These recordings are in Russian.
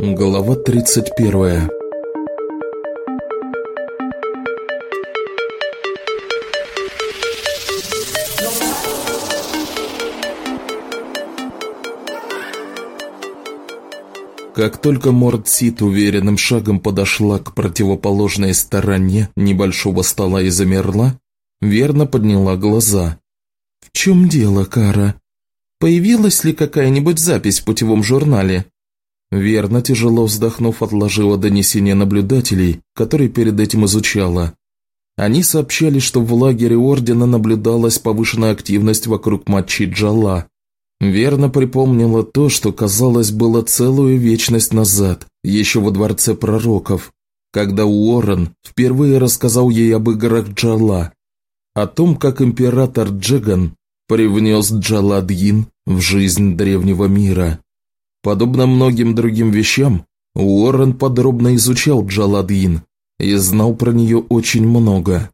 Глава 31 Как только Мордсит уверенным шагом подошла к противоположной стороне небольшого стола и замерла, верно подняла глаза. «В чем дело, Кара? Появилась ли какая-нибудь запись в путевом журнале?» Верно, тяжело вздохнув, отложила донесение наблюдателей, которые перед этим изучала. Они сообщали, что в лагере Ордена наблюдалась повышенная активность вокруг матчей Джала, Верно припомнила то, что, казалось, было целую вечность назад, еще во Дворце Пророков, когда Уоррен впервые рассказал ей об играх Джала, о том, как император Джеган привнес Джаладьин в жизнь древнего мира. Подобно многим другим вещам, Уоррен подробно изучал Джаладьин и знал про нее очень много.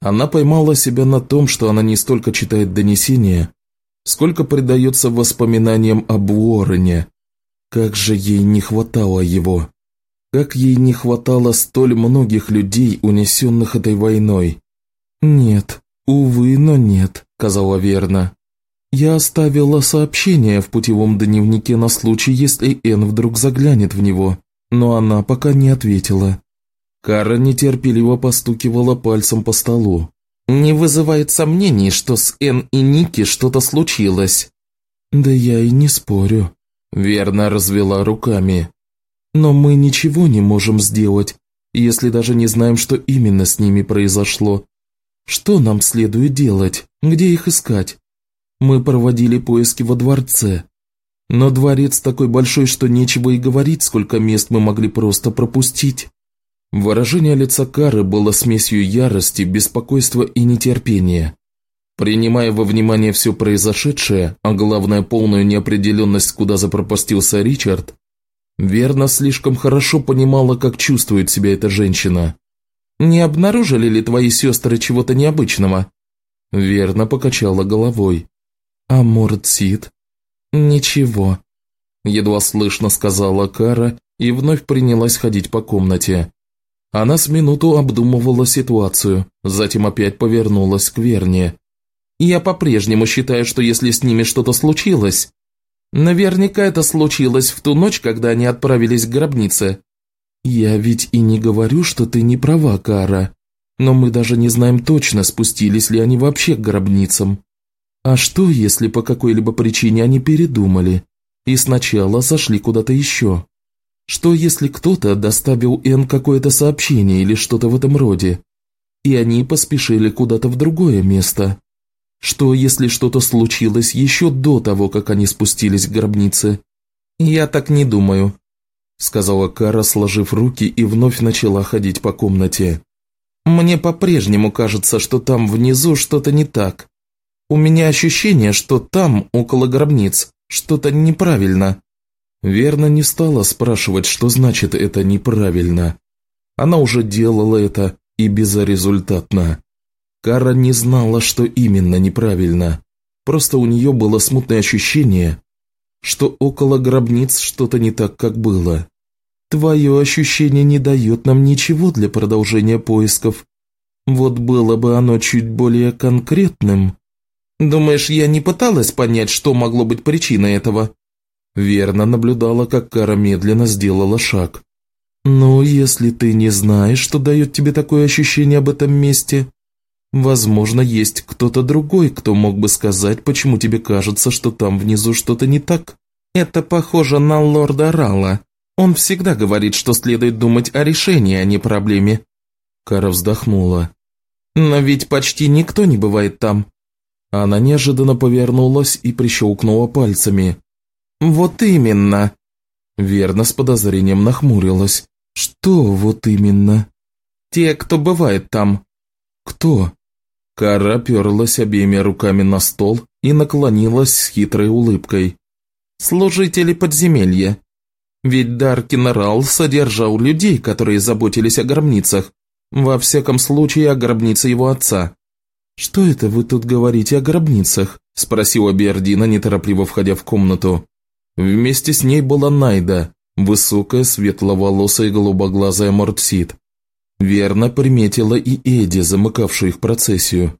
Она поймала себя на том, что она не столько читает донесения, сколько предается воспоминаниям об Уоррене. Как же ей не хватало его. Как ей не хватало столь многих людей, унесенных этой войной. «Нет, увы, но нет», – сказала верно. «Я оставила сообщение в путевом дневнике на случай, если Эн вдруг заглянет в него, но она пока не ответила». Кара нетерпеливо постукивала пальцем по столу. Не вызывает сомнений, что с Эн и Ники что-то случилось. Да я и не спорю. Верно развела руками. Но мы ничего не можем сделать, если даже не знаем, что именно с ними произошло. Что нам следует делать? Где их искать? Мы проводили поиски во дворце. Но дворец такой большой, что нечего и говорить, сколько мест мы могли просто пропустить. Выражение лица Кары было смесью ярости, беспокойства и нетерпения. Принимая во внимание все произошедшее, а главное полную неопределенность, куда запропастился Ричард, Верно слишком хорошо понимала, как чувствует себя эта женщина. «Не обнаружили ли твои сестры чего-то необычного?» Верно покачала головой. «А Мурдсит?» «Ничего», – едва слышно сказала Кара и вновь принялась ходить по комнате. Она с минуту обдумывала ситуацию, затем опять повернулась к Верне. «Я по-прежнему считаю, что если с ними что-то случилось, наверняка это случилось в ту ночь, когда они отправились к гробнице». «Я ведь и не говорю, что ты не права, Кара, но мы даже не знаем точно, спустились ли они вообще к гробницам. А что, если по какой-либо причине они передумали и сначала зашли куда-то еще?» Что если кто-то доставил Н какое-то сообщение или что-то в этом роде, и они поспешили куда-то в другое место? Что если что-то случилось еще до того, как они спустились к гробнице? Я так не думаю, сказала Кара, сложив руки и вновь начала ходить по комнате. Мне по-прежнему кажется, что там внизу что-то не так. У меня ощущение, что там, около гробниц, что-то неправильно. Верно не стала спрашивать, что значит это неправильно. Она уже делала это и безрезультатно. Кара не знала, что именно неправильно. Просто у нее было смутное ощущение, что около гробниц что-то не так, как было. Твое ощущение не дает нам ничего для продолжения поисков. Вот было бы оно чуть более конкретным. Думаешь, я не пыталась понять, что могло быть причиной этого? Верно наблюдала, как Кара медленно сделала шаг. «Ну, если ты не знаешь, что дает тебе такое ощущение об этом месте, возможно, есть кто-то другой, кто мог бы сказать, почему тебе кажется, что там внизу что-то не так. Это похоже на лорда Рала. Он всегда говорит, что следует думать о решении, а не проблеме». Кара вздохнула. «Но ведь почти никто не бывает там». Она неожиданно повернулась и прищелкнула пальцами. «Вот именно!» Верно с подозрением нахмурилась. «Что вот именно?» «Те, кто бывает там». «Кто?» Кара перлась обеими руками на стол и наклонилась с хитрой улыбкой. «Служители подземелья. Ведь Даркин Рал содержал людей, которые заботились о гробницах. Во всяком случае, о гробнице его отца. «Что это вы тут говорите о гробницах?» – спросила Бердина, неторопливо входя в комнату. Вместе с ней была Найда, высокая, светловолосая и голубоглазая Мортсид. Верно приметила и Эдди, замыкавшую их процессию.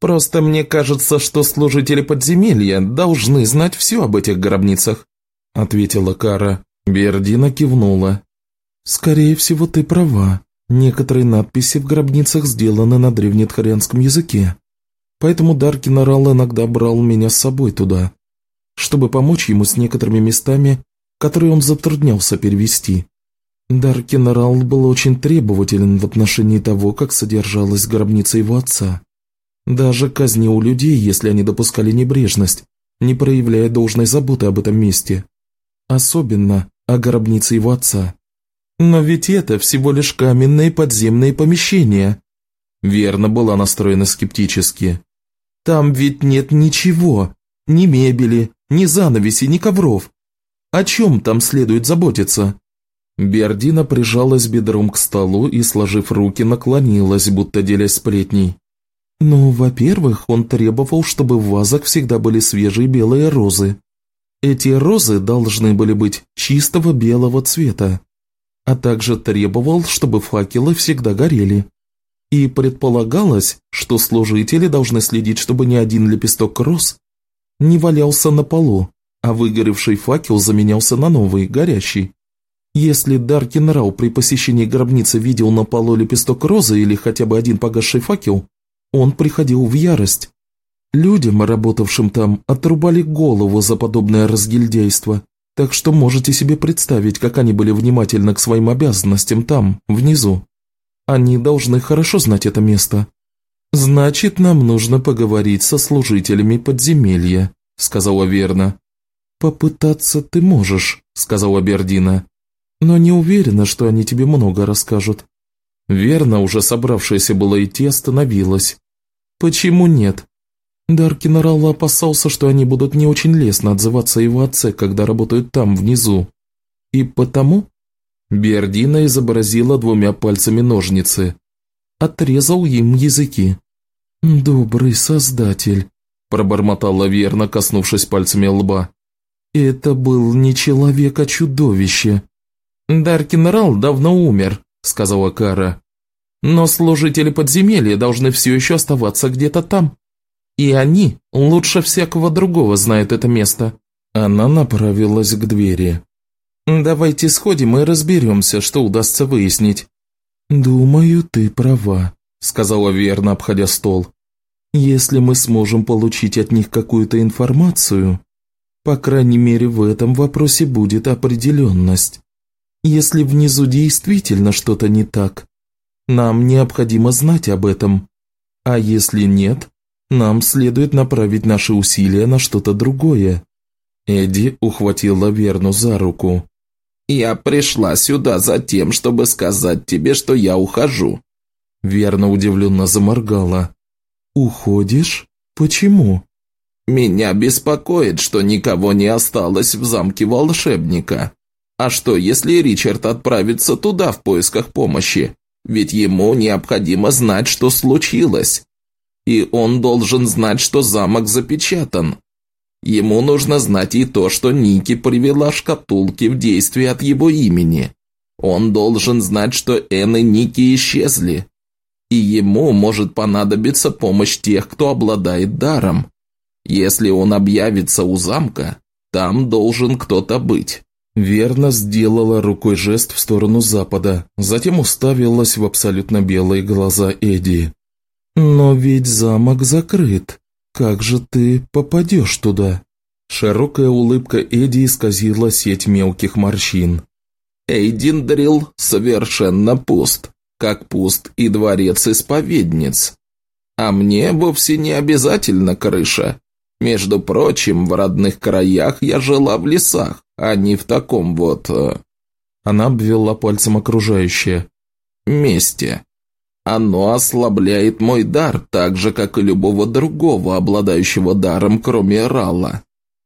«Просто мне кажется, что служители подземелья должны знать все об этих гробницах», – ответила Кара. Бердина кивнула. «Скорее всего, ты права. Некоторые надписи в гробницах сделаны на древнетхарианском языке. Поэтому Даркин Орал иногда брал меня с собой туда, чтобы помочь ему с некоторыми местами, которые он затруднялся перевести. Даркин Орал был очень требователен в отношении того, как содержалась гробница его отца. Даже казнил людей, если они допускали небрежность, не проявляя должной заботы об этом месте. Особенно о гробнице его отца. Но ведь это всего лишь каменные подземные помещения. Верно была настроена скептически. Там ведь нет ничего, ни мебели, ни занавеси, ни ковров. О чем там следует заботиться? Бердина прижалась бедром к столу и, сложив руки, наклонилась, будто делясь сплетней. «Ну, во-первых, он требовал, чтобы в вазах всегда были свежие белые розы. Эти розы должны были быть чистого белого цвета, а также требовал, чтобы факелы всегда горели. И предполагалось, что служители должны следить, чтобы ни один лепесток роз не валялся на полу, а выгоревший факел заменялся на новый, горящий. Если Даркин Рау при посещении гробницы видел на полу лепесток розы или хотя бы один погасший факел, он приходил в ярость. Людям, работавшим там, отрубали голову за подобное разгильдяйство, так что можете себе представить, как они были внимательны к своим обязанностям там, внизу. Они должны хорошо знать это место. «Значит, нам нужно поговорить со служителями подземелья», — сказала Верна. «Попытаться ты можешь», — сказала Бердина. «Но не уверена, что они тебе много расскажут». Верна, уже собравшаяся было идти, остановилась. «Почему нет? Даркин Ралла опасался, что они будут не очень лестно отзываться о его отце, когда работают там, внизу. И потому Бердина изобразила двумя пальцами ножницы. Отрезал им языки. «Добрый создатель», – пробормотала верно, коснувшись пальцами лба. «Это был не человек, а чудовище». «Даркин Рал давно умер», – сказала Кара. «Но служители подземелья должны все еще оставаться где-то там». И они лучше всякого другого знают это место». Она направилась к двери. «Давайте сходим и разберемся, что удастся выяснить». «Думаю, ты права», – сказала верно, обходя стол. «Если мы сможем получить от них какую-то информацию, по крайней мере в этом вопросе будет определенность. Если внизу действительно что-то не так, нам необходимо знать об этом. А если нет, нам следует направить наши усилия на что-то другое». Эдди ухватила Верну за руку. «Я пришла сюда за тем, чтобы сказать тебе, что я ухожу». Верна удивленно заморгала. «Уходишь? Почему?» «Меня беспокоит, что никого не осталось в замке волшебника. А что, если Ричард отправится туда в поисках помощи? Ведь ему необходимо знать, что случилось и он должен знать, что замок запечатан. Ему нужно знать и то, что Ники привела шкатулки в действие от его имени. Он должен знать, что Энн и Ники исчезли. И ему может понадобиться помощь тех, кто обладает даром. Если он объявится у замка, там должен кто-то быть. Верно сделала рукой жест в сторону запада, затем уставилась в абсолютно белые глаза Эдди. «Но ведь замок закрыт. Как же ты попадешь туда?» Широкая улыбка Эдди исказила сеть мелких морщин. «Эйдиндрил совершенно пуст, как пуст и дворец исповедниц. А мне вовсе не обязательно крыша. Между прочим, в родных краях я жила в лесах, а не в таком вот...» э, Она обвела пальцем окружающее. «Месте. Оно ослабляет мой дар, так же, как и любого другого, обладающего даром, кроме Рала.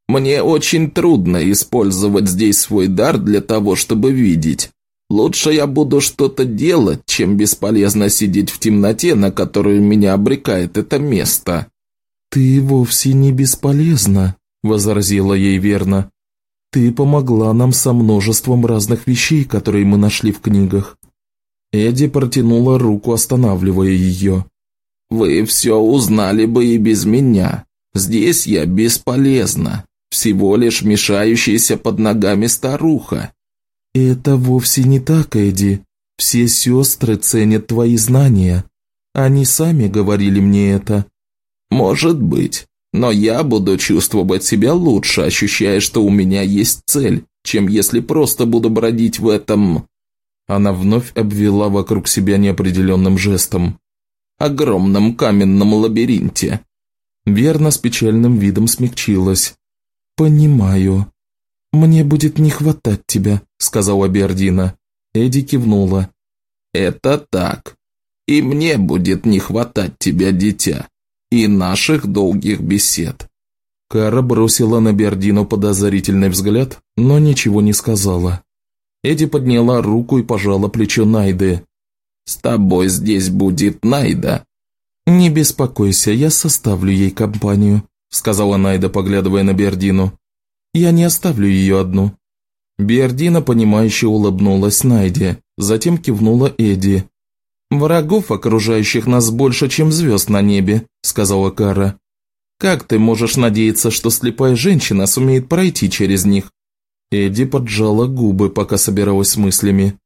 Мне очень трудно использовать здесь свой дар для того, чтобы видеть. Лучше я буду что-то делать, чем бесполезно сидеть в темноте, на которую меня обрекает это место». «Ты вовсе не бесполезна», – возразила ей верно. «Ты помогла нам со множеством разных вещей, которые мы нашли в книгах». Эдди протянула руку, останавливая ее. «Вы все узнали бы и без меня. Здесь я бесполезна, всего лишь мешающаяся под ногами старуха. «Это вовсе не так, Эдди. Все сестры ценят твои знания. Они сами говорили мне это». «Может быть, но я буду чувствовать себя лучше, ощущая, что у меня есть цель, чем если просто буду бродить в этом...» Она вновь обвела вокруг себя неопределенным жестом. «Огромном каменном лабиринте». Верно с печальным видом смягчилась. «Понимаю. Мне будет не хватать тебя», — сказала Бердина. Эдди кивнула. «Это так. И мне будет не хватать тебя, дитя, и наших долгих бесед». Кара бросила на Бердину подозрительный взгляд, но ничего не сказала. Эдди подняла руку и пожала плечо Найды. «С тобой здесь будет Найда». «Не беспокойся, я составлю ей компанию», – сказала Найда, поглядывая на Бердину. «Я не оставлю ее одну». Бердина, понимающе улыбнулась Найде, затем кивнула Эдди. «Врагов, окружающих нас, больше, чем звезд на небе», – сказала Кара. «Как ты можешь надеяться, что слепая женщина сумеет пройти через них?» Эдди поджала губы, пока собиралась с мыслями.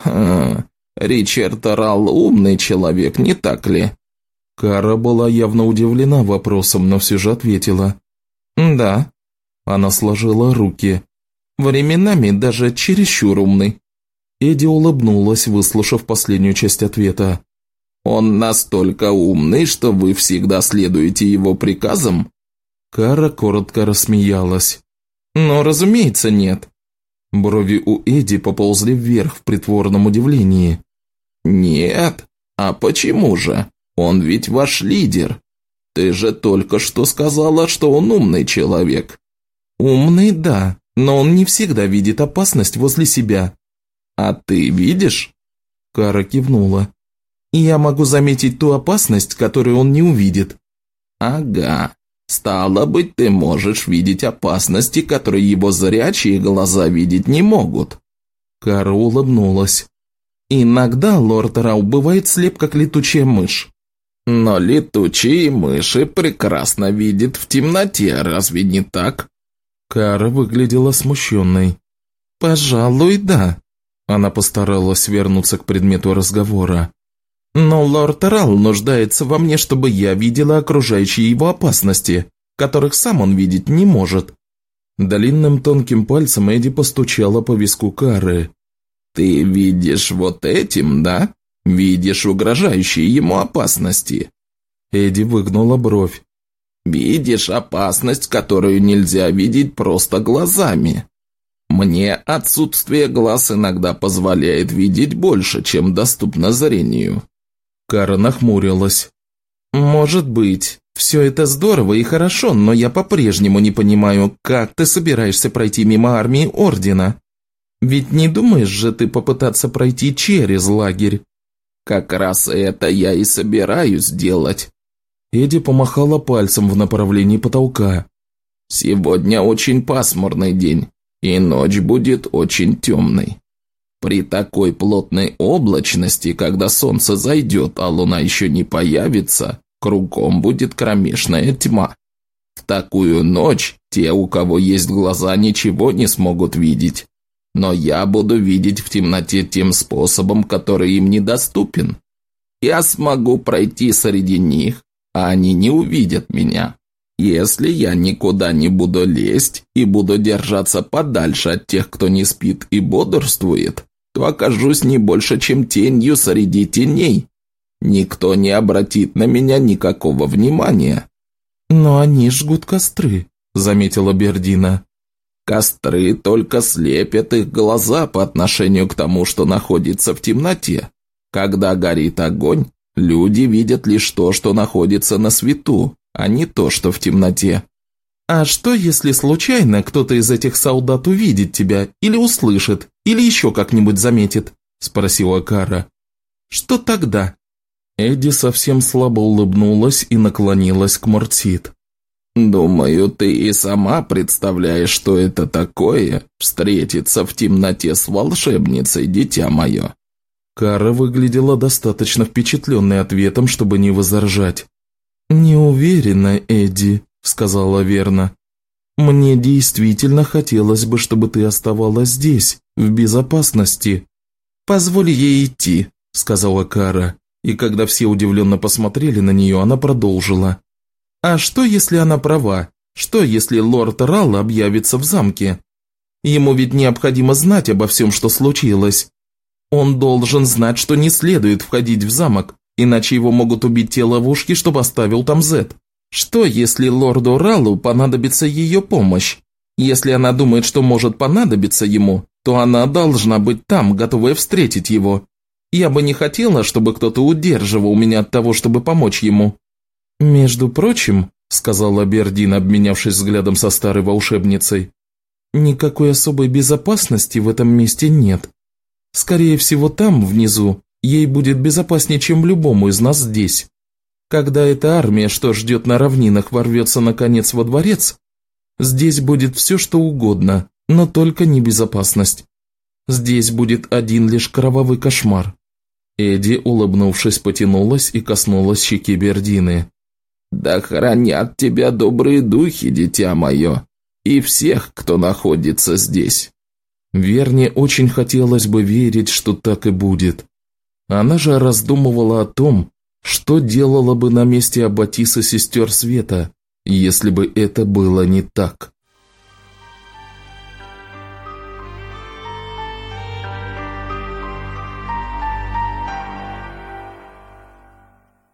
«Ха, Ричард Ралл умный человек, не так ли?» Кара была явно удивлена вопросом, но все же ответила. «Да». Она сложила руки. «Временами даже чересчур умный». Эдди улыбнулась, выслушав последнюю часть ответа. «Он настолько умный, что вы всегда следуете его приказам?» Кара коротко рассмеялась. «Но, разумеется, нет». Брови у Эдди поползли вверх в притворном удивлении. «Нет? А почему же?» Он ведь ваш лидер. Ты же только что сказала, что он умный человек». «Умный, да, но он не всегда видит опасность возле себя». «А ты видишь?» Кара кивнула. «Я могу заметить ту опасность, которую он не увидит». «Ага. Стало быть, ты можешь видеть опасности, которые его зрячие глаза видеть не могут». Кара улыбнулась. «Иногда лорд Рау бывает слеп, как летучая мышь. Но летучие мыши прекрасно видят в темноте, разве не так? Кара выглядела смущенной. «Пожалуй, да». Она постаралась вернуться к предмету разговора. «Но лорд Рал нуждается во мне, чтобы я видела окружающие его опасности, которых сам он видеть не может». Длинным тонким пальцем Эдди постучала по виску Кары. «Ты видишь вот этим, да?» Видишь угрожающие ему опасности?» Эдди выгнула бровь. «Видишь опасность, которую нельзя видеть просто глазами. Мне отсутствие глаз иногда позволяет видеть больше, чем доступно зрению». Кара нахмурилась. «Может быть, все это здорово и хорошо, но я по-прежнему не понимаю, как ты собираешься пройти мимо армии Ордена. Ведь не думаешь же ты попытаться пройти через лагерь?» Как раз это я и собираюсь делать. Эдди помахала пальцем в направлении потолка. Сегодня очень пасмурный день, и ночь будет очень темной. При такой плотной облачности, когда солнце зайдет, а луна еще не появится, кругом будет кромешная тьма. В такую ночь те, у кого есть глаза, ничего не смогут видеть. Но я буду видеть в темноте тем способом, который им недоступен. Я смогу пройти среди них, а они не увидят меня. Если я никуда не буду лезть и буду держаться подальше от тех, кто не спит и бодрствует, то окажусь не больше, чем тенью среди теней. Никто не обратит на меня никакого внимания». «Но они жгут костры», – заметила Бердина. Костры только слепят их глаза по отношению к тому, что находится в темноте. Когда горит огонь, люди видят лишь то, что находится на свету, а не то, что в темноте. А что, если случайно кто-то из этих солдат увидит тебя или услышит Или еще как-нибудь заметит?» – спросила Кара. «Что тогда?» Эдди совсем слабо улыбнулась и наклонилась к Мортсит. «Думаю, ты и сама представляешь, что это такое – встретиться в темноте с волшебницей, дитя мое». Кара выглядела достаточно впечатленной ответом, чтобы не возражать. «Не уверена, Эдди», – сказала Верна. «Мне действительно хотелось бы, чтобы ты оставалась здесь, в безопасности». «Позволь ей идти», – сказала Кара, и когда все удивленно посмотрели на нее, она продолжила. «А что, если она права? Что, если лорд Ралл объявится в замке? Ему ведь необходимо знать обо всем, что случилось. Он должен знать, что не следует входить в замок, иначе его могут убить те ловушки, чтобы оставил там Зет. Что, если лорду Раллу понадобится ее помощь? Если она думает, что может понадобиться ему, то она должна быть там, готовая встретить его. Я бы не хотела, чтобы кто-то удерживал меня от того, чтобы помочь ему». «Между прочим», – сказала Бердин, обменявшись взглядом со старой волшебницей, – «никакой особой безопасности в этом месте нет. Скорее всего, там, внизу, ей будет безопаснее, чем любому из нас здесь. Когда эта армия, что ждет на равнинах, ворвется наконец во дворец, здесь будет все, что угодно, но только не безопасность. Здесь будет один лишь кровавый кошмар. Эдди, улыбнувшись, потянулась и коснулась щеки Бердины. «Да хранят тебя добрые духи, дитя мое, и всех, кто находится здесь». Верне очень хотелось бы верить, что так и будет. Она же раздумывала о том, что делала бы на месте Аббатиса сестер Света, если бы это было не так.